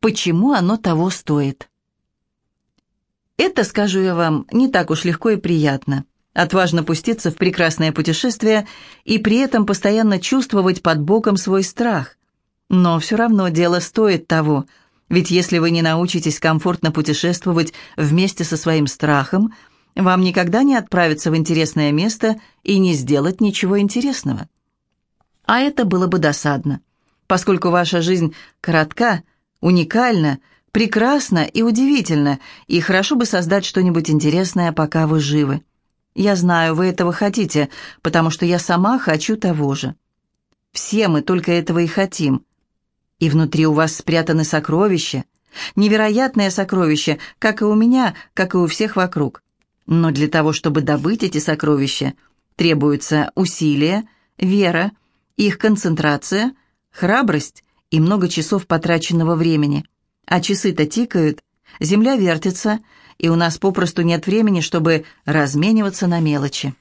Почему оно того стоит? Это, скажу я вам, не так уж легко и приятно. Отважно пуститься в прекрасное путешествие и при этом постоянно чувствовать под боком свой страх. Но все равно дело стоит того, ведь если вы не научитесь комфортно путешествовать вместе со своим страхом, вам никогда не отправиться в интересное место и не сделать ничего интересного. А это было бы досадно, поскольку ваша жизнь коротка, уникальна, прекрасна и удивительна, и хорошо бы создать что-нибудь интересное, пока вы живы. Я знаю, вы этого хотите, потому что я сама хочу того же. Все мы только этого и хотим. И внутри у вас спрятаны сокровища, невероятные сокровища, как и у меня, как и у всех вокруг. Но для того, чтобы добыть эти сокровища, требуются усилия, вера, их концентрация, храбрость и много часов потраченного времени. А часы-то тикают, земля вертится, и у нас попросту нет времени, чтобы размениваться на мелочи.